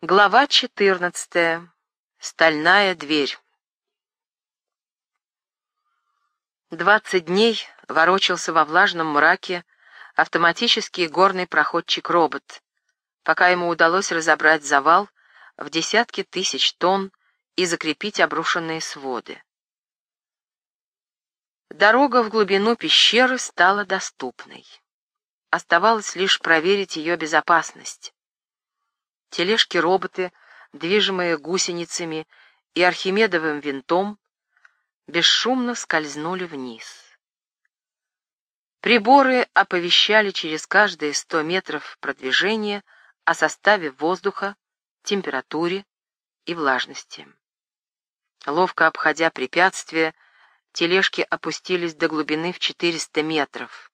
Глава 14. Стальная дверь. Двадцать дней ворочался во влажном мраке автоматический горный проходчик-робот, пока ему удалось разобрать завал в десятки тысяч тонн и закрепить обрушенные своды. Дорога в глубину пещеры стала доступной. Оставалось лишь проверить ее безопасность. Тележки-роботы, движимые гусеницами и архимедовым винтом, бесшумно скользнули вниз. Приборы оповещали через каждые сто метров продвижения о составе воздуха, температуре и влажности. Ловко обходя препятствия, тележки опустились до глубины в 400 метров.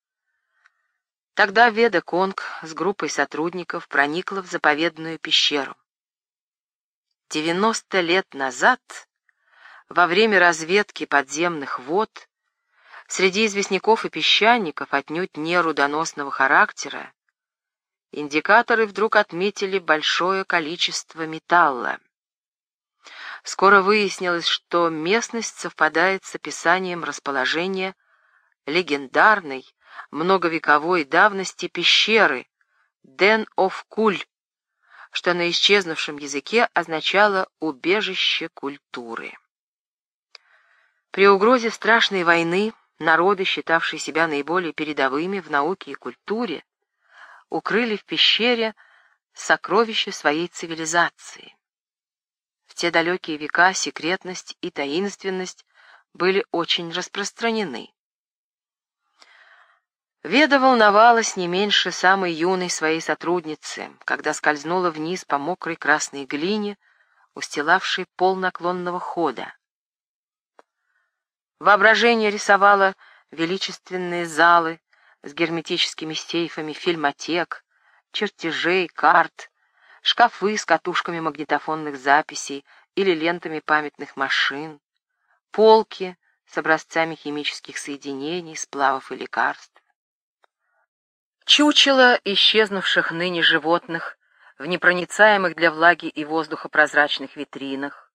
Тогда Веда Конг с группой сотрудников проникла в заповедную пещеру. 90 лет назад, во время разведки подземных вод, среди известняков и песчаников отнюдь не рудоносного характера, индикаторы вдруг отметили большое количество металла. Скоро выяснилось, что местность совпадает с описанием расположения легендарной многовековой давности пещеры Ден оф Куль, что на исчезнувшем языке означало «убежище культуры». При угрозе страшной войны народы, считавшие себя наиболее передовыми в науке и культуре, укрыли в пещере сокровища своей цивилизации. В те далекие века секретность и таинственность были очень распространены. Веда волновалась не меньше самой юной своей сотрудницы, когда скользнула вниз по мокрой красной глине, устилавшей пол наклонного хода. Воображение рисовало величественные залы с герметическими сейфами фильмотек, чертежей, карт, шкафы с катушками магнитофонных записей или лентами памятных машин, полки с образцами химических соединений, сплавов и лекарств. Чучело исчезнувших ныне животных в непроницаемых для влаги и воздуха прозрачных витринах,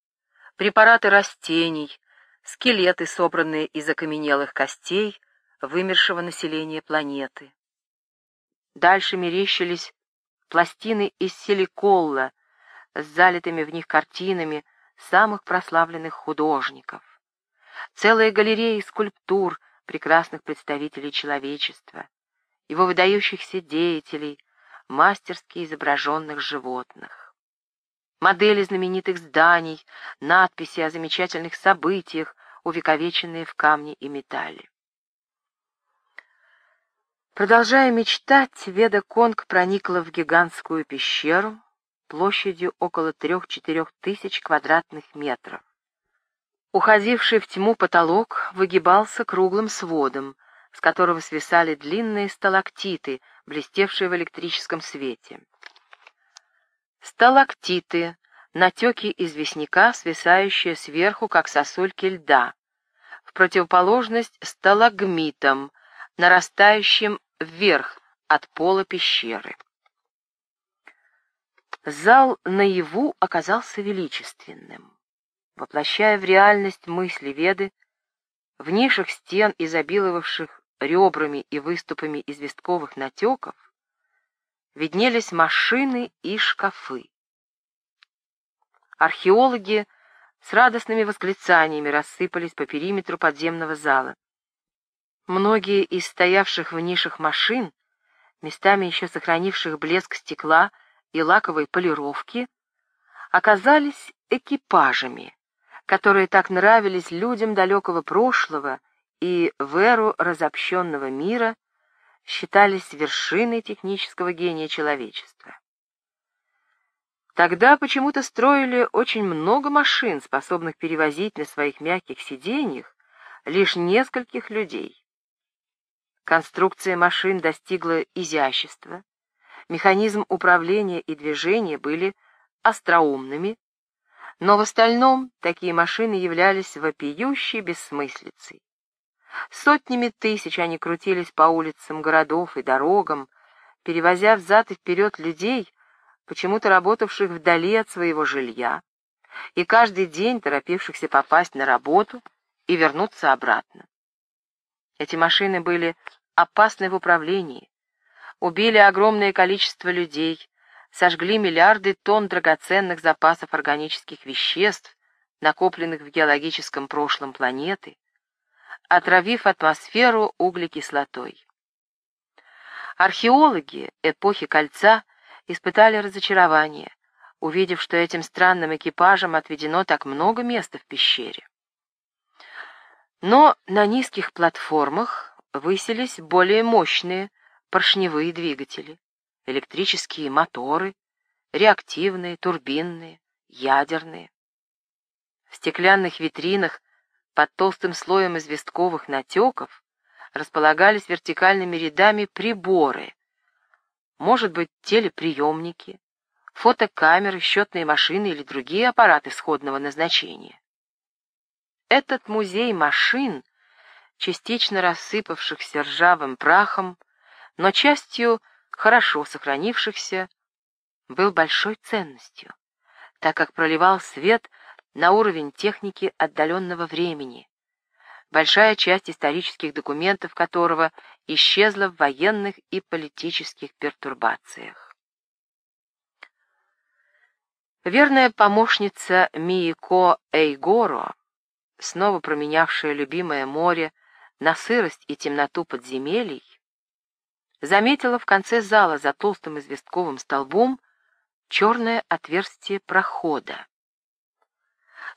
препараты растений, скелеты, собранные из окаменелых костей вымершего населения планеты. Дальше мерещились пластины из силиколла с залитыми в них картинами самых прославленных художников, целая галерея скульптур прекрасных представителей человечества, его выдающихся деятелей, мастерски изображенных животных. Модели знаменитых зданий, надписи о замечательных событиях, увековеченные в камне и металле. Продолжая мечтать, Веда Конг проникла в гигантскую пещеру площадью около трех-четырех тысяч квадратных метров. Уходивший в тьму потолок выгибался круглым сводом, с которого свисали длинные сталактиты, блестевшие в электрическом свете. Сталактиты — натеки известняка, свисающие сверху, как сосульки льда, в противоположность сталагмитам, нарастающим вверх от пола пещеры. Зал наяву оказался величественным. Воплощая в реальность мысли Веды, в нишах стен, изобиловавших ребрами и выступами известковых натеков, виднелись машины и шкафы. Археологи с радостными восклицаниями рассыпались по периметру подземного зала. Многие из стоявших в нишах машин, местами еще сохранивших блеск стекла и лаковой полировки, оказались экипажами, которые так нравились людям далекого прошлого и в эру разобщенного мира считались вершиной технического гения человечества. Тогда почему-то строили очень много машин, способных перевозить на своих мягких сиденьях лишь нескольких людей. Конструкция машин достигла изящества, механизм управления и движения были остроумными, но в остальном такие машины являлись вопиющей бессмыслицей. Сотнями тысяч они крутились по улицам городов и дорогам, перевозя взад и вперед людей почему-то работавших вдали от своего жилья и каждый день торопившихся попасть на работу и вернуться обратно. Эти машины были опасны в управлении, убили огромное количество людей, сожгли миллиарды тонн драгоценных запасов органических веществ, накопленных в геологическом прошлом планеты, отравив атмосферу углекислотой. Археологи эпохи Кольца испытали разочарование, увидев, что этим странным экипажам отведено так много места в пещере. Но на низких платформах высились более мощные поршневые двигатели, электрические моторы, реактивные, турбинные, ядерные. В стеклянных витринах под толстым слоем известковых натеков располагались вертикальными рядами приборы, может быть, телеприемники, фотокамеры, счетные машины или другие аппараты сходного назначения. Этот музей машин, частично рассыпавшихся ржавым прахом, но частью хорошо сохранившихся, был большой ценностью, так как проливал свет на уровень техники отдаленного времени, большая часть исторических документов которого исчезла в военных и политических пертурбациях. Верная помощница Миико Эйгоро, снова променявшая любимое море на сырость и темноту подземелий, заметила в конце зала за толстым известковым столбом черное отверстие прохода.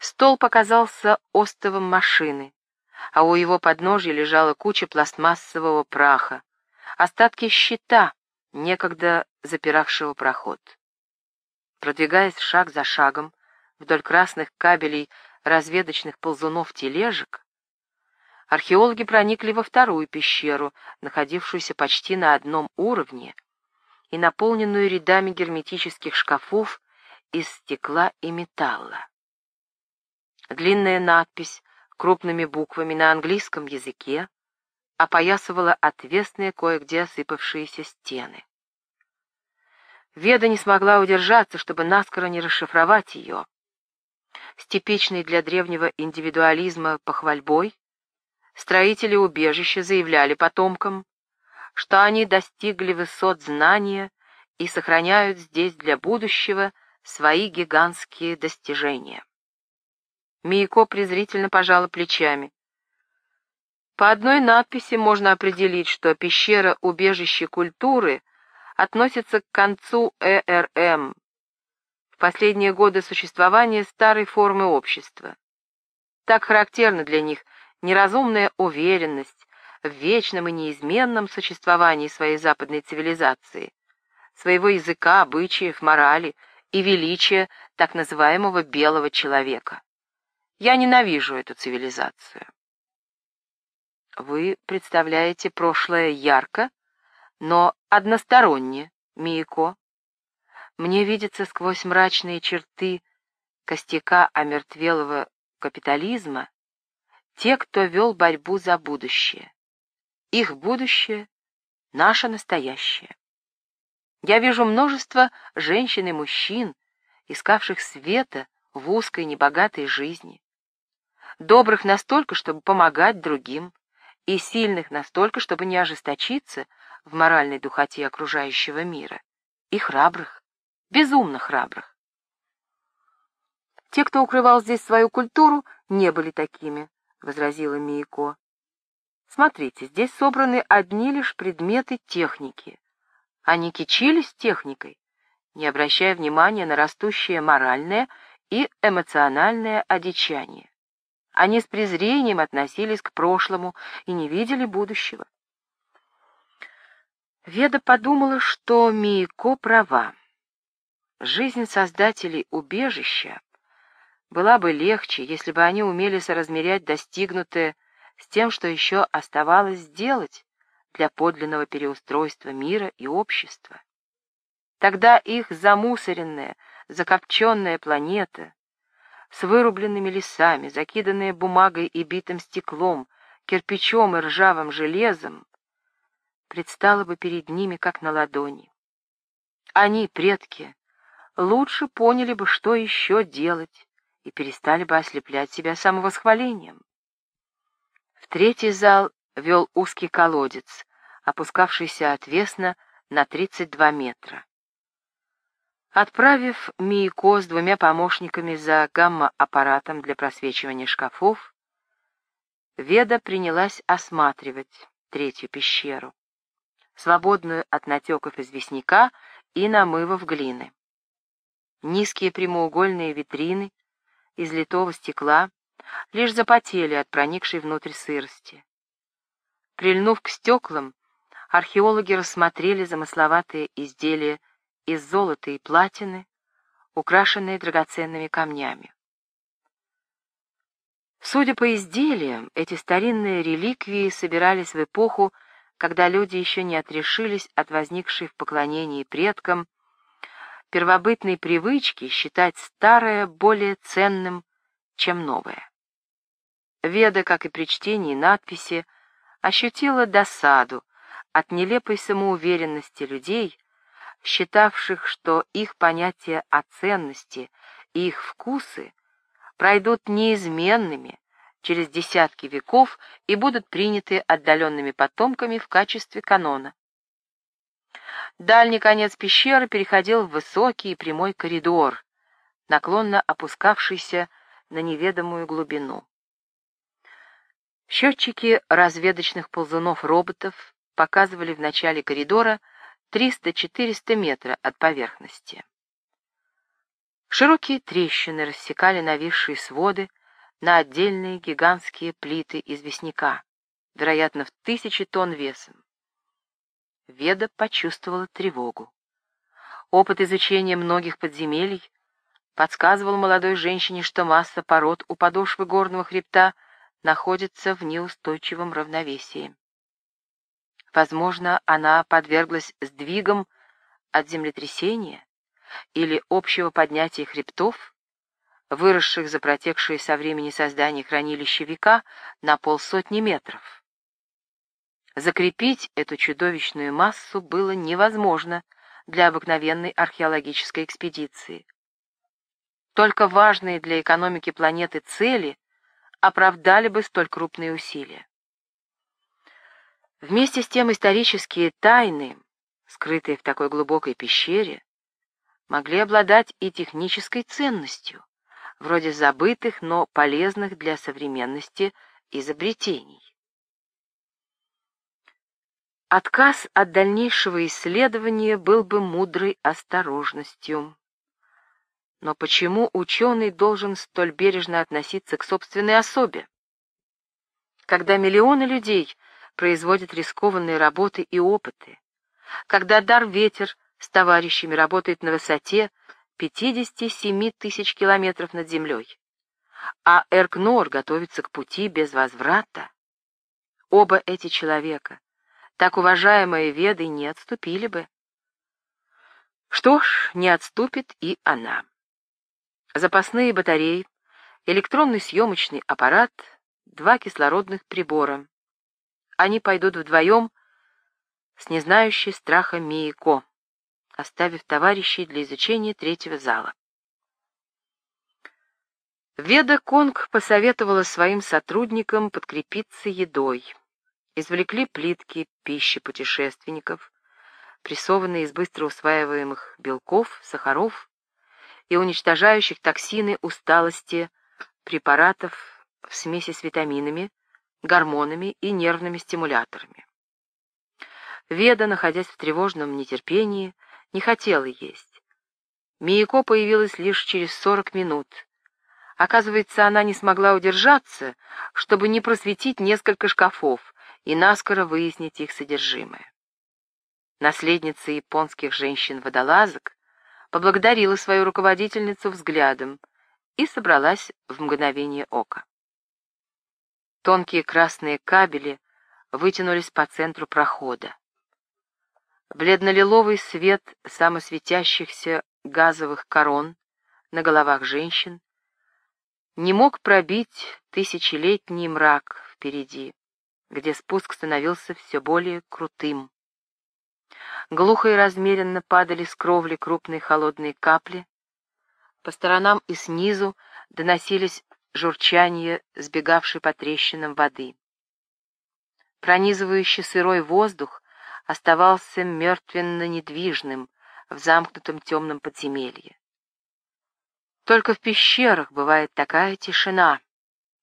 Стол показался остовом машины, а у его подножья лежала куча пластмассового праха, остатки щита, некогда запиравшего проход. Продвигаясь шаг за шагом вдоль красных кабелей разведочных ползунов тележек, археологи проникли во вторую пещеру, находившуюся почти на одном уровне и наполненную рядами герметических шкафов из стекла и металла. Длинная надпись крупными буквами на английском языке опоясывала отвесные кое-где осыпавшиеся стены. Веда не смогла удержаться, чтобы наскоро не расшифровать ее. С типичной для древнего индивидуализма похвальбой строители убежища заявляли потомкам, что они достигли высот знания и сохраняют здесь для будущего свои гигантские достижения. Мийко презрительно пожала плечами. По одной надписи можно определить, что пещера убежище культуры относится к концу ЭРМ, в последние годы существования старой формы общества. Так характерна для них неразумная уверенность в вечном и неизменном существовании своей западной цивилизации, своего языка, обычаев, морали и величия так называемого белого человека. Я ненавижу эту цивилизацию. Вы представляете прошлое ярко, но односторонне, Мико. Мне видится сквозь мрачные черты костяка омертвелого капитализма те, кто вел борьбу за будущее. Их будущее — наше настоящее. Я вижу множество женщин и мужчин, искавших света в узкой небогатой жизни добрых настолько, чтобы помогать другим, и сильных настолько, чтобы не ожесточиться в моральной духоте окружающего мира, и храбрых, безумно храбрых. Те, кто укрывал здесь свою культуру, не были такими, — возразила Мияко. Смотрите, здесь собраны одни лишь предметы техники. Они кичились техникой, не обращая внимания на растущее моральное и эмоциональное одичание. Они с презрением относились к прошлому и не видели будущего. Веда подумала, что Мийко права. Жизнь создателей убежища была бы легче, если бы они умели соразмерять достигнутое с тем, что еще оставалось сделать для подлинного переустройства мира и общества. Тогда их замусоренная, закопченная планета с вырубленными лесами, закиданные бумагой и битым стеклом, кирпичом и ржавым железом, предстала бы перед ними как на ладони. Они, предки, лучше поняли бы, что еще делать, и перестали бы ослеплять себя самовосхвалением. В третий зал вел узкий колодец, опускавшийся отвесно на 32 метра. Отправив Мийко с двумя помощниками за гамма-аппаратом для просвечивания шкафов, Веда принялась осматривать третью пещеру, свободную от натеков известняка и намывов глины. Низкие прямоугольные витрины из литого стекла лишь запотели от проникшей внутрь сырости. Прильнув к стеклам, археологи рассмотрели замысловатые изделия из золота и платины, украшенные драгоценными камнями. Судя по изделиям, эти старинные реликвии собирались в эпоху, когда люди еще не отрешились от возникшей в поклонении предкам первобытной привычки считать старое более ценным, чем новое. Веда, как и при чтении надписи, ощутила досаду от нелепой самоуверенности людей, считавших, что их понятия о ценности и их вкусы пройдут неизменными через десятки веков и будут приняты отдаленными потомками в качестве канона. Дальний конец пещеры переходил в высокий и прямой коридор, наклонно опускавшийся на неведомую глубину. Счетчики разведочных ползунов-роботов показывали в начале коридора 300-400 метра от поверхности. Широкие трещины рассекали нависшие своды на отдельные гигантские плиты известняка, вероятно, в тысячи тонн весом. Веда почувствовала тревогу. Опыт изучения многих подземелий подсказывал молодой женщине, что масса пород у подошвы горного хребта находится в неустойчивом равновесии. Возможно, она подверглась сдвигам от землетрясения или общего поднятия хребтов, выросших за протекшие со времени создания хранилища века на полсотни метров. Закрепить эту чудовищную массу было невозможно для обыкновенной археологической экспедиции. Только важные для экономики планеты цели оправдали бы столь крупные усилия. Вместе с тем исторические тайны, скрытые в такой глубокой пещере, могли обладать и технической ценностью, вроде забытых, но полезных для современности изобретений. Отказ от дальнейшего исследования был бы мудрой осторожностью. Но почему ученый должен столь бережно относиться к собственной особе? Когда миллионы людей производят рискованные работы и опыты, когда дар ветер с товарищами работает на высоте 57 тысяч километров над землей, а Эркнор готовится к пути без возврата, оба эти человека, так уважаемые веды, не отступили бы. Что ж, не отступит и она. Запасные батареи, электронный съемочный аппарат, два кислородных прибора они пойдут вдвоем с незнающей страха Мияко, оставив товарищей для изучения третьего зала. Веда Конг посоветовала своим сотрудникам подкрепиться едой. Извлекли плитки пищи путешественников, прессованные из быстро усваиваемых белков, сахаров и уничтожающих токсины усталости препаратов в смеси с витаминами, гормонами и нервными стимуляторами. Веда, находясь в тревожном нетерпении, не хотела есть. Мияко появилась лишь через сорок минут. Оказывается, она не смогла удержаться, чтобы не просветить несколько шкафов и наскоро выяснить их содержимое. Наследница японских женщин-водолазок поблагодарила свою руководительницу взглядом и собралась в мгновение ока. Тонкие красные кабели вытянулись по центру прохода. Бледно-лиловый свет самосветящихся газовых корон на головах женщин не мог пробить тысячелетний мрак впереди, где спуск становился все более крутым. глухо и размеренно падали с кровли крупные холодные капли. По сторонам и снизу доносились журчание сбегавшей по трещинам воды. Пронизывающий сырой воздух оставался мертвенно-недвижным в замкнутом темном подземелье. Только в пещерах бывает такая тишина.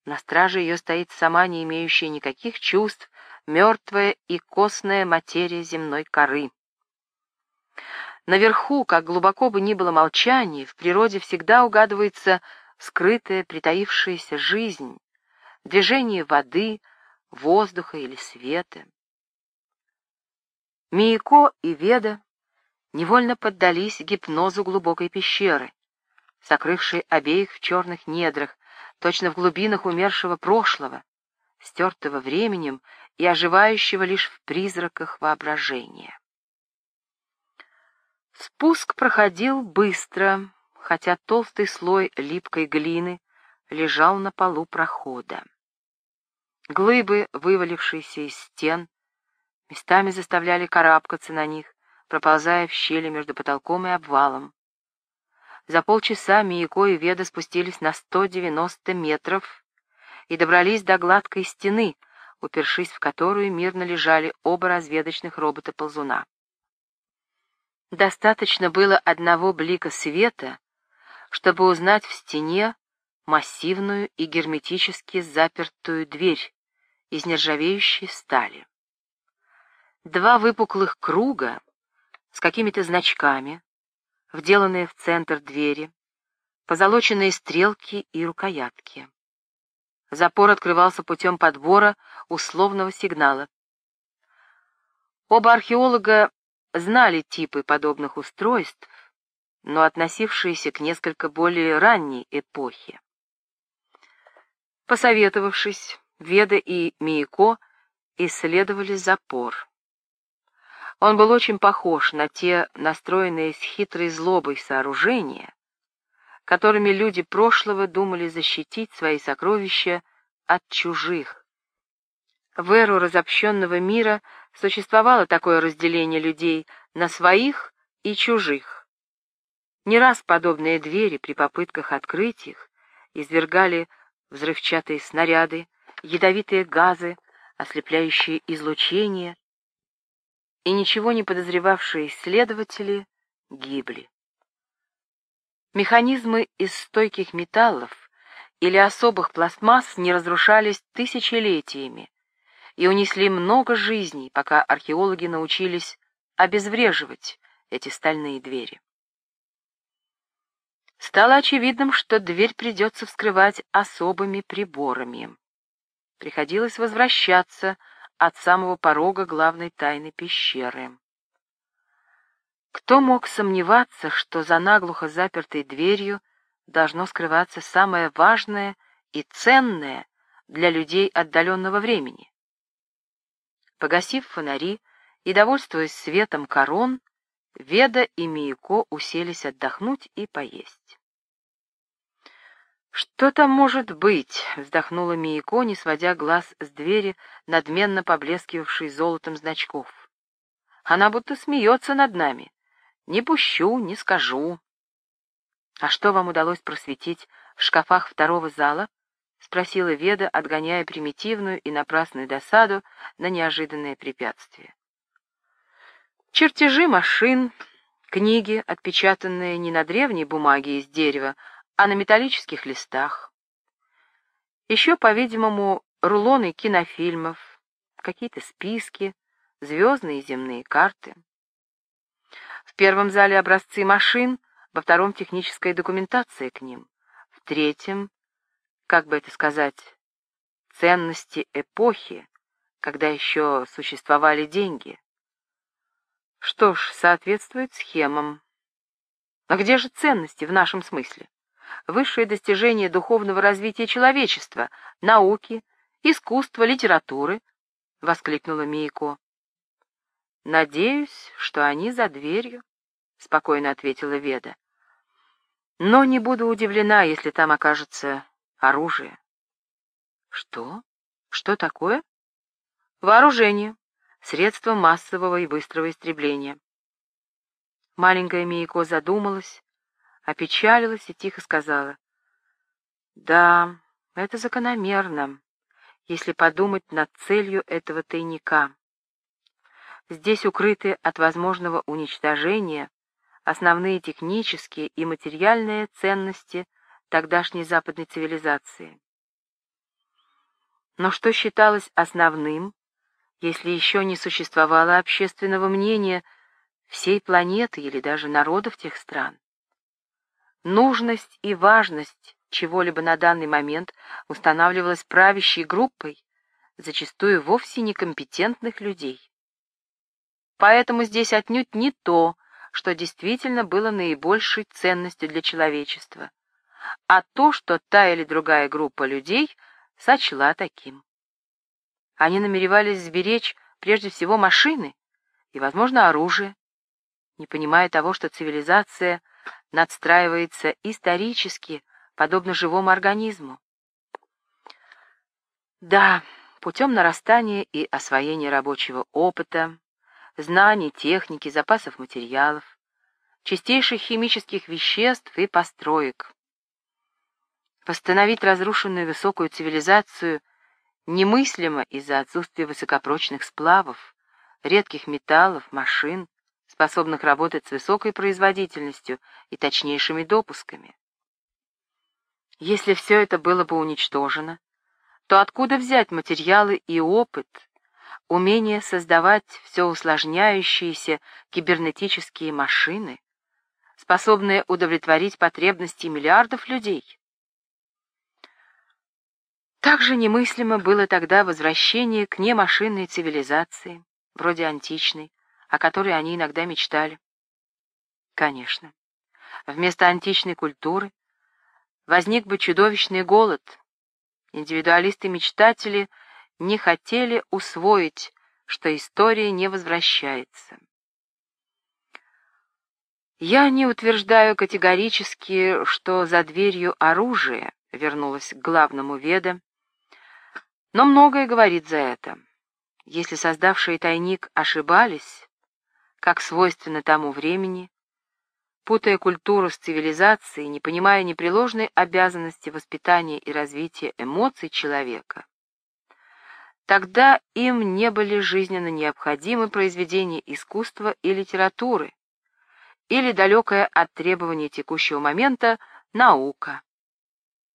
На страже ее стоит сама, не имеющая никаких чувств, мертвая и костная материя земной коры. Наверху, как глубоко бы ни было молчание, в природе всегда угадывается скрытая, притаившаяся жизнь, движение воды, воздуха или света. Мияко и Веда невольно поддались гипнозу глубокой пещеры, сокрывшей обеих в черных недрах, точно в глубинах умершего прошлого, стертого временем и оживающего лишь в призраках воображения. Спуск проходил быстро, хотя толстый слой липкой глины лежал на полу прохода. Глыбы, вывалившиеся из стен, местами заставляли карабкаться на них, проползая в щели между потолком и обвалом. За полчаса Мияко и Веда спустились на 190 метров и добрались до гладкой стены, упершись в которую мирно лежали оба разведочных робота-ползуна. Достаточно было одного блика света, чтобы узнать в стене массивную и герметически запертую дверь из нержавеющей стали. Два выпуклых круга с какими-то значками, вделанные в центр двери, позолоченные стрелки и рукоятки. Запор открывался путем подбора условного сигнала. Оба археолога знали типы подобных устройств, но относившиеся к несколько более ранней эпохе. Посоветовавшись, Веда и Мияко исследовали запор. Он был очень похож на те настроенные с хитрой злобой сооружения, которыми люди прошлого думали защитить свои сокровища от чужих. В эру разобщенного мира существовало такое разделение людей на своих и чужих. Не раз подобные двери при попытках открыть их извергали взрывчатые снаряды, ядовитые газы, ослепляющие излучения, и ничего не подозревавшие исследователи гибли. Механизмы из стойких металлов или особых пластмасс не разрушались тысячелетиями и унесли много жизней, пока археологи научились обезвреживать эти стальные двери. Стало очевидным, что дверь придется вскрывать особыми приборами. Приходилось возвращаться от самого порога главной тайны пещеры. Кто мог сомневаться, что за наглухо запертой дверью должно скрываться самое важное и ценное для людей отдаленного времени? Погасив фонари и довольствуясь светом корон, Веда и Мияко уселись отдохнуть и поесть. «Что там может быть?» — вздохнула Мияко, не сводя глаз с двери, надменно поблескивавшей золотом значков. «Она будто смеется над нами. Не пущу, не скажу». «А что вам удалось просветить в шкафах второго зала?» — спросила Веда, отгоняя примитивную и напрасную досаду на неожиданное препятствие. «Чертежи машин, книги, отпечатанные не на древней бумаге из дерева, а на металлических листах. Еще, по-видимому, рулоны кинофильмов, какие-то списки, звездные и земные карты. В первом зале образцы машин, во втором техническая документация к ним, в третьем, как бы это сказать, ценности эпохи, когда еще существовали деньги. Что ж, соответствует схемам. А где же ценности в нашем смысле? высшее достижение духовного развития человечества, науки, искусства, литературы, — воскликнула Мийко. «Надеюсь, что они за дверью», — спокойно ответила Веда. «Но не буду удивлена, если там окажется оружие». «Что? Что такое?» «Вооружение, средство массового и быстрого истребления. Маленькая Мияко задумалась, опечалилась и тихо сказала. «Да, это закономерно, если подумать над целью этого тайника. Здесь укрыты от возможного уничтожения основные технические и материальные ценности тогдашней западной цивилизации. Но что считалось основным, если еще не существовало общественного мнения всей планеты или даже народов тех стран? Нужность и важность чего-либо на данный момент устанавливалась правящей группой, зачастую вовсе некомпетентных людей. Поэтому здесь отнюдь не то, что действительно было наибольшей ценностью для человечества, а то, что та или другая группа людей сочла таким. Они намеревались сберечь прежде всего машины и, возможно, оружие, не понимая того, что цивилизация надстраивается исторически, подобно живому организму. Да, путем нарастания и освоения рабочего опыта, знаний, техники, запасов материалов, чистейших химических веществ и построек. Восстановить разрушенную высокую цивилизацию немыслимо из-за отсутствия высокопрочных сплавов, редких металлов, машин, способных работать с высокой производительностью и точнейшими допусками. Если все это было бы уничтожено, то откуда взять материалы и опыт, умение создавать все усложняющиеся кибернетические машины, способные удовлетворить потребности миллиардов людей. Также немыслимо было тогда возвращение к немашинной цивилизации, вроде античной, о которой они иногда мечтали. Конечно, вместо античной культуры возник бы чудовищный голод. Индивидуалисты-мечтатели — не хотели усвоить, что история не возвращается. Я не утверждаю категорически, что за дверью оружие, вернулась к главному веда, но многое говорит за это. Если создавшие тайник ошибались, как свойственно тому времени, путая культуру с цивилизацией, не понимая непреложной обязанности воспитания и развития эмоций человека, Тогда им не были жизненно необходимы произведения искусства и литературы, или далекая от требований текущего момента наука.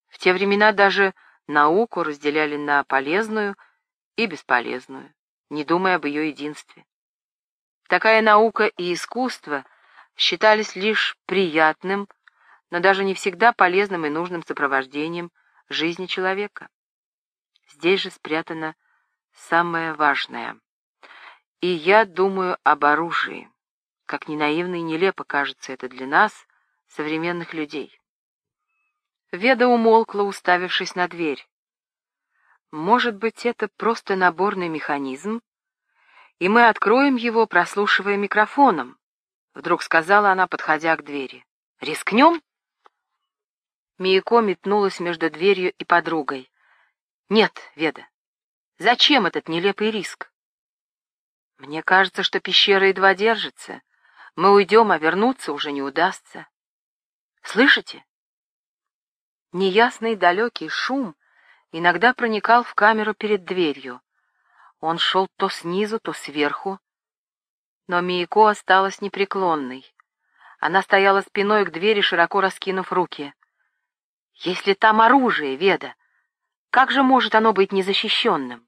В те времена даже науку разделяли на полезную и бесполезную, не думая об ее единстве. Такая наука и искусство считались лишь приятным, но даже не всегда полезным и нужным сопровождением жизни человека. Здесь же спрятана самое важное. И я думаю об оружии, как ни наивно и нелепо кажется это для нас, современных людей. Веда умолкла, уставившись на дверь. Может быть, это просто наборный механизм, и мы откроем его, прослушивая микрофоном, — вдруг сказала она, подходя к двери. «Рискнем?» Мияко метнулась между дверью и подругой. «Нет, Веда, Зачем этот нелепый риск? Мне кажется, что пещера едва держится. Мы уйдем, а вернуться уже не удастся. Слышите? Неясный далекий шум иногда проникал в камеру перед дверью. Он шел то снизу, то сверху. Но Мияко осталась непреклонной. Она стояла спиной к двери, широко раскинув руки. «Если там оружие, Веда, как же может оно быть незащищенным?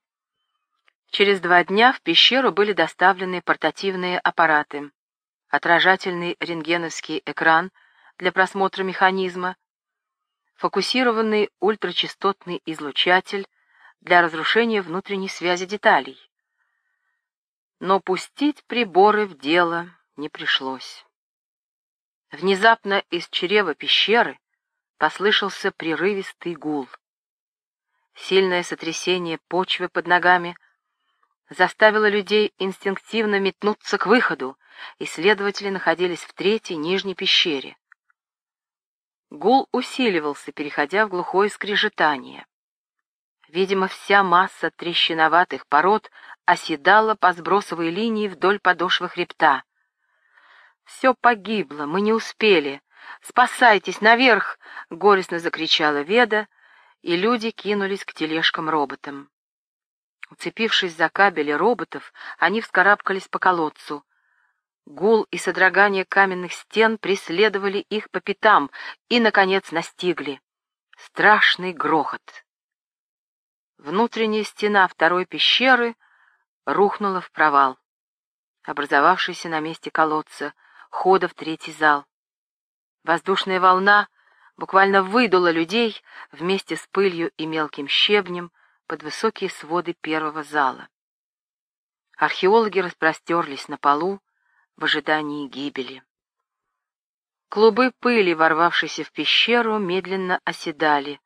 Через два дня в пещеру были доставлены портативные аппараты, отражательный рентгеновский экран для просмотра механизма, фокусированный ультрачастотный излучатель для разрушения внутренней связи деталей. Но пустить приборы в дело не пришлось. Внезапно из чрева пещеры послышался прерывистый гул. Сильное сотрясение почвы под ногами заставило людей инстинктивно метнуться к выходу, исследователи находились в третьей нижней пещере. Гул усиливался, переходя в глухое скрежетание. Видимо, вся масса трещиноватых пород оседала по сбросовой линии вдоль подошвы хребта. Все погибло, мы не успели. Спасайтесь, наверх!» — горестно закричала Веда, и люди кинулись к тележкам-роботам. Уцепившись за кабели роботов, они вскарабкались по колодцу. Гул и содрогание каменных стен преследовали их по пятам и, наконец, настигли. Страшный грохот. Внутренняя стена второй пещеры рухнула в провал, образовавшийся на месте колодца, хода в третий зал. Воздушная волна буквально выдула людей вместе с пылью и мелким щебнем под высокие своды первого зала. Археологи распростерлись на полу в ожидании гибели. Клубы пыли, ворвавшиеся в пещеру, медленно оседали.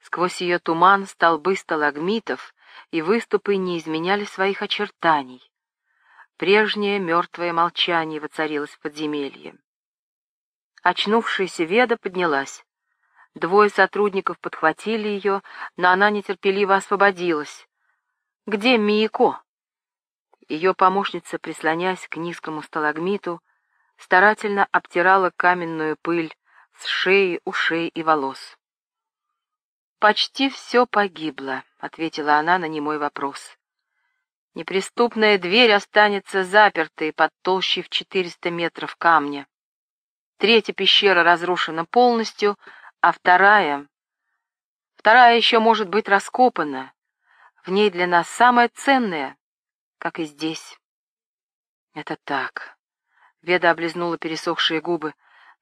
Сквозь ее туман столбы сталагмитов и выступы не изменяли своих очертаний. Прежнее мертвое молчание воцарилось в подземелье. Очнувшаяся Веда поднялась. Двое сотрудников подхватили ее, но она нетерпеливо освободилась. «Где Мияко?» Ее помощница, прислоняясь к низкому сталагмиту, старательно обтирала каменную пыль с шеи, ушей и волос. «Почти все погибло», — ответила она на немой вопрос. «Неприступная дверь останется запертой под толщей в 400 метров камня. Третья пещера разрушена полностью, а вторая... Вторая еще может быть раскопана. В ней для нас самое ценное, как и здесь». «Это так», Веда облизнула пересохшие губы.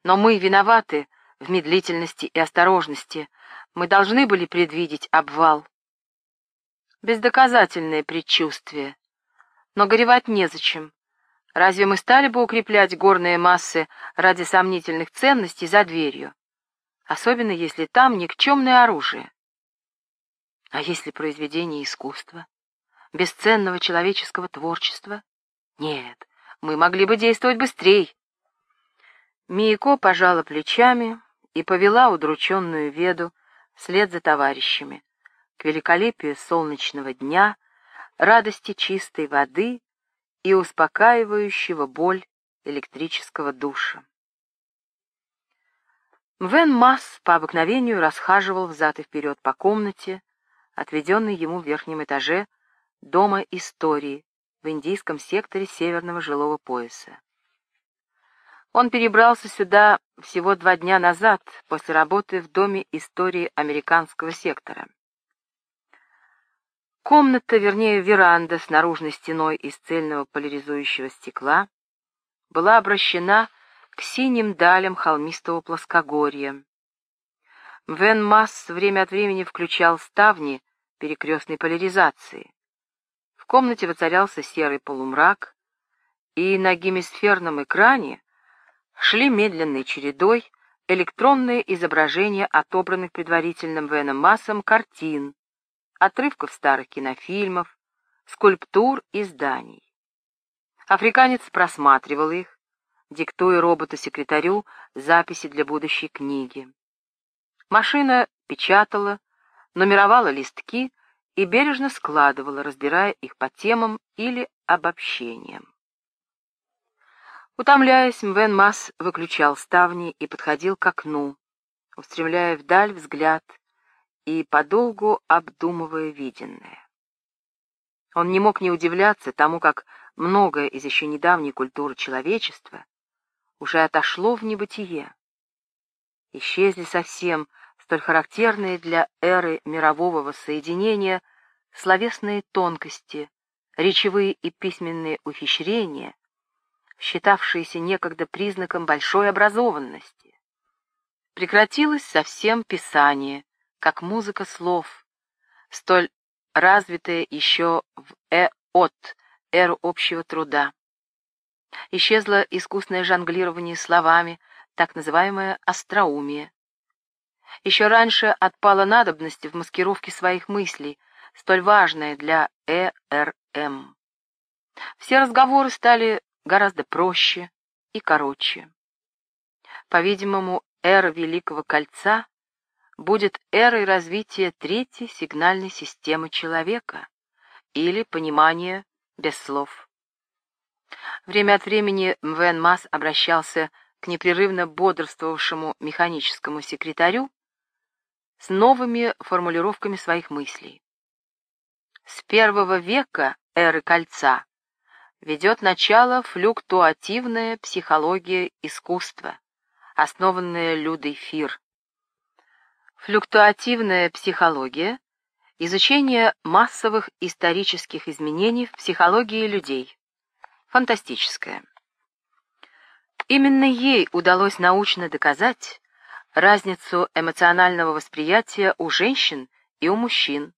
«Но мы виноваты в медлительности и осторожности. Мы должны были предвидеть обвал». Бездоказательное предчувствие. Но горевать незачем. Разве мы стали бы укреплять горные массы ради сомнительных ценностей за дверью? Особенно если там никчемное оружие. А если произведение искусства? Бесценного человеческого творчества? Нет, мы могли бы действовать быстрее. Мияко пожала плечами и повела удрученную Веду вслед за товарищами к великолепию солнечного дня, радости чистой воды и успокаивающего боль электрического душа. Вен Масс по обыкновению расхаживал взад и вперед по комнате, отведенной ему в верхнем этаже Дома истории, в индийском секторе северного жилого пояса. Он перебрался сюда всего два дня назад, после работы в Доме истории американского сектора. Комната, вернее веранда с наружной стеной из цельного поляризующего стекла, была обращена к синим далям холмистого плоскогорья. Вен Масс время от времени включал ставни перекрестной поляризации комнате воцарялся серый полумрак, и на гемисферном экране шли медленной чередой электронные изображения отобранных предварительным Веном Массом картин, отрывков старых кинофильмов, скульптур и зданий. Африканец просматривал их, диктуя роботу-секретарю записи для будущей книги. Машина печатала, нумеровала листки, и бережно складывала, разбирая их по темам или обобщениям. Утомляясь, Мвен Масс выключал ставни и подходил к окну, устремляя вдаль взгляд и подолгу обдумывая виденное. Он не мог не удивляться тому, как многое из еще недавней культуры человечества уже отошло в небытие. Исчезли совсем столь характерные для эры мирового воссоединения словесные тонкости, речевые и письменные ухищрения, считавшиеся некогда признаком большой образованности. Прекратилось совсем писание, как музыка слов, столь развитая еще в э-от, эру общего труда. Исчезло искусное жонглирование словами, так называемое остроумие. Еще раньше отпала надобность в маскировке своих мыслей, столь важная для ЭРМ. Все разговоры стали гораздо проще и короче. По-видимому, эра Великого Кольца будет эрой развития третьей сигнальной системы человека или понимания без слов. Время от времени Мвен Масс обращался к непрерывно бодрствовавшему механическому секретарю с новыми формулировками своих мыслей. С первого века эры кольца ведет начало флюктуативная психология искусства, основанная Людой Фир. Флюктуативная психология — изучение массовых исторических изменений в психологии людей. Фантастическая. Именно ей удалось научно доказать разницу эмоционального восприятия у женщин и у мужчин,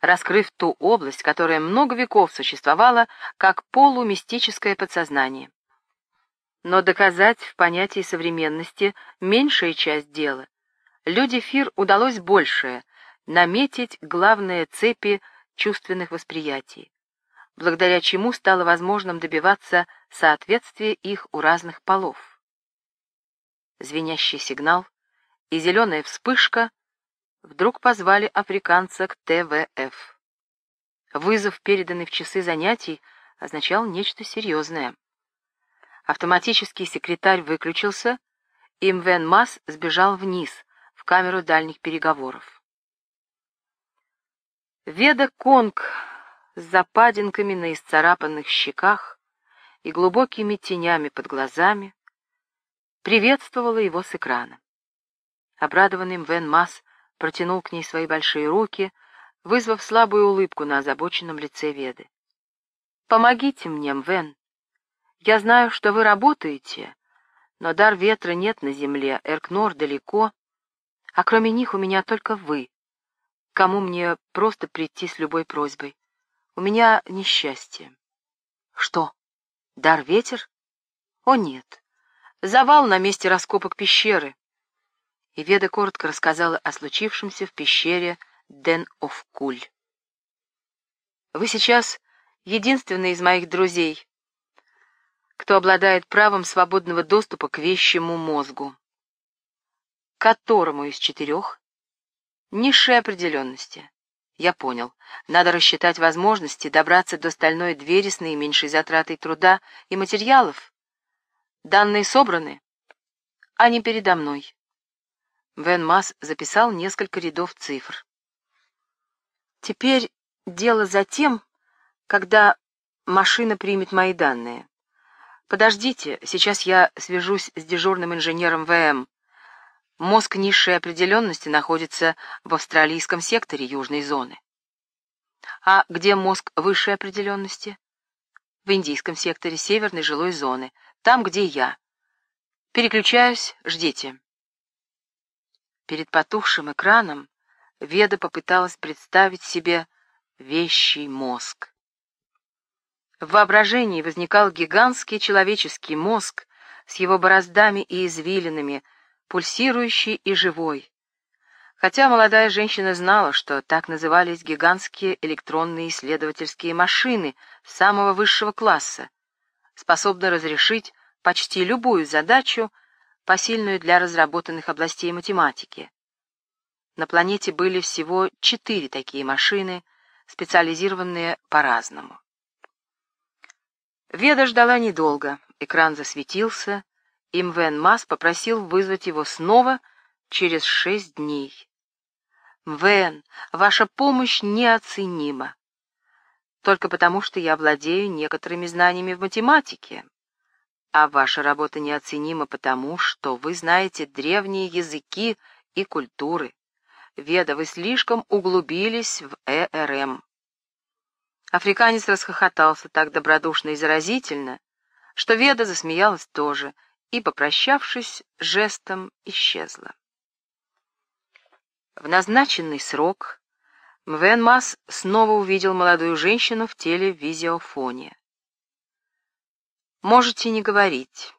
раскрыв ту область, которая много веков существовала как полумистическое подсознание. Но доказать в понятии современности меньшая часть дела. Люди Фир удалось большее — наметить главные цепи чувственных восприятий благодаря чему стало возможным добиваться соответствия их у разных полов. Звенящий сигнал и зеленая вспышка вдруг позвали африканца к ТВФ. Вызов, переданный в часы занятий, означал нечто серьезное. Автоматический секретарь выключился, и Мвен Масс сбежал вниз, в камеру дальних переговоров. Веда Конг с западинками на исцарапанных щеках и глубокими тенями под глазами, приветствовала его с экрана. Обрадованный Вен Масс протянул к ней свои большие руки, вызвав слабую улыбку на озабоченном лице Веды. «Помогите мне, Мвен. Я знаю, что вы работаете, но дар ветра нет на земле, Эркнор далеко, а кроме них у меня только вы, кому мне просто прийти с любой просьбой. У меня несчастье. Что, дар ветер? О, нет. Завал на месте раскопок пещеры. И Веда коротко рассказала о случившемся в пещере Ден-Оф-Куль. Вы сейчас единственный из моих друзей, кто обладает правом свободного доступа к вещему мозгу, которому из четырех низшей определенности. Я понял. Надо рассчитать возможности добраться до стальной двери с наименьшей затратой труда и материалов. Данные собраны? Они передо мной. Вен Масс записал несколько рядов цифр. Теперь дело за тем, когда машина примет мои данные. Подождите, сейчас я свяжусь с дежурным инженером ВМ. Мозг низшей определенности находится в австралийском секторе южной зоны. А где мозг высшей определенности? В индийском секторе северной жилой зоны, там, где я. Переключаюсь, ждите. Перед потухшим экраном Веда попыталась представить себе вещий мозг. В воображении возникал гигантский человеческий мозг с его бороздами и извилинами, пульсирующий и живой. Хотя молодая женщина знала, что так назывались гигантские электронные исследовательские машины самого высшего класса, способные разрешить почти любую задачу, посильную для разработанных областей математики. На планете были всего четыре такие машины, специализированные по-разному. Веда ждала недолго, экран засветился, Имвен Мас попросил вызвать его снова через шесть дней. «Мвен, ваша помощь неоценима. Только потому, что я владею некоторыми знаниями в математике. А ваша работа неоценима потому, что вы знаете древние языки и культуры. Веда, вы слишком углубились в ЭРМ». Африканец расхохотался так добродушно и заразительно, что Веда засмеялась тоже — и, попрощавшись, жестом исчезла. В назначенный срок Мвен Мас снова увидел молодую женщину в теле визиофоне. «Можете не говорить.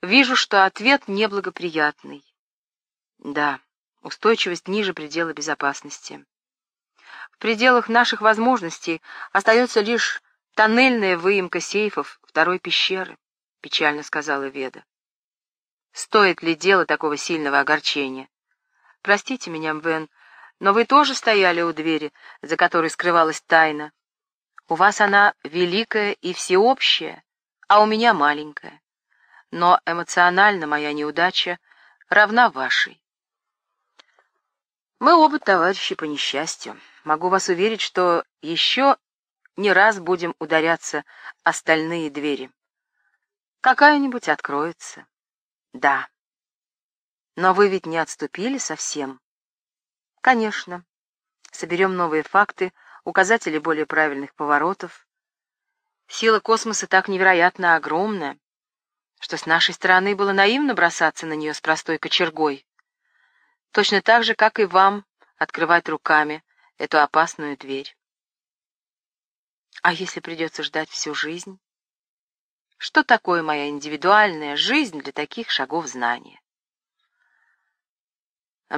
Вижу, что ответ неблагоприятный. Да, устойчивость ниже предела безопасности. В пределах наших возможностей остается лишь тоннельная выемка сейфов второй пещеры печально сказала Веда. Стоит ли дело такого сильного огорчения? Простите меня, Мвен, но вы тоже стояли у двери, за которой скрывалась тайна. У вас она великая и всеобщая, а у меня маленькая. Но эмоционально моя неудача равна вашей. Мы оба товарищи по несчастью. Могу вас уверить, что еще не раз будем ударяться остальные двери. Какая-нибудь откроется. Да. Но вы ведь не отступили совсем. Конечно. Соберем новые факты, указатели более правильных поворотов. Сила космоса так невероятно огромная, что с нашей стороны было наивно бросаться на нее с простой кочергой. Точно так же, как и вам открывать руками эту опасную дверь. А если придется ждать всю жизнь? Что такое моя индивидуальная жизнь для таких шагов знания?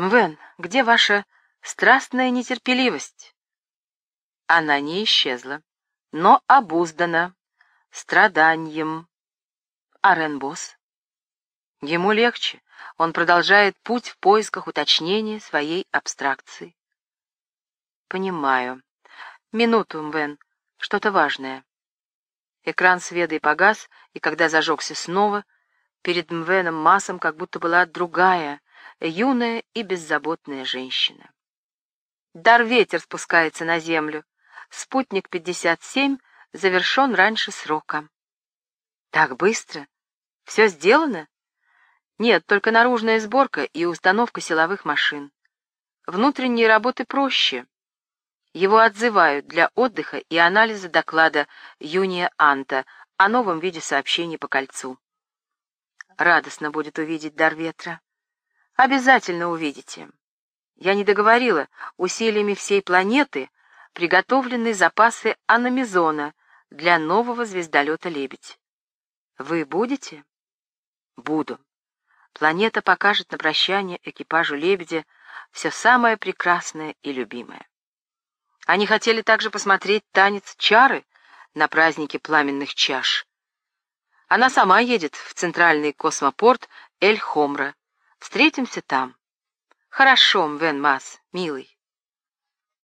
Мвен, где ваша страстная нетерпеливость? Она не исчезла, но обуздана страданием. А Ренбос? Ему легче, он продолжает путь в поисках уточнения своей абстракции. Понимаю. Минуту, Мвен, что-то важное. Экран с ведой погас, и когда зажегся снова, перед Мвеном Массом как будто была другая, юная и беззаботная женщина. Дар-ветер спускается на землю. Спутник 57 завершен раньше срока. Так быстро? Все сделано? Нет, только наружная сборка и установка силовых машин. Внутренние работы проще. Его отзывают для отдыха и анализа доклада Юния Анта о новом виде сообщений по кольцу. Радостно будет увидеть дар ветра. Обязательно увидите. Я не договорила, усилиями всей планеты приготовлены запасы аномизона для нового звездолета «Лебедь». Вы будете? Буду. Планета покажет на прощание экипажу «Лебедя» все самое прекрасное и любимое. Они хотели также посмотреть танец чары на празднике пламенных чаш. Она сама едет в центральный космопорт Эль-Хомра. Встретимся там. Хорошо, Мвен Мас, милый.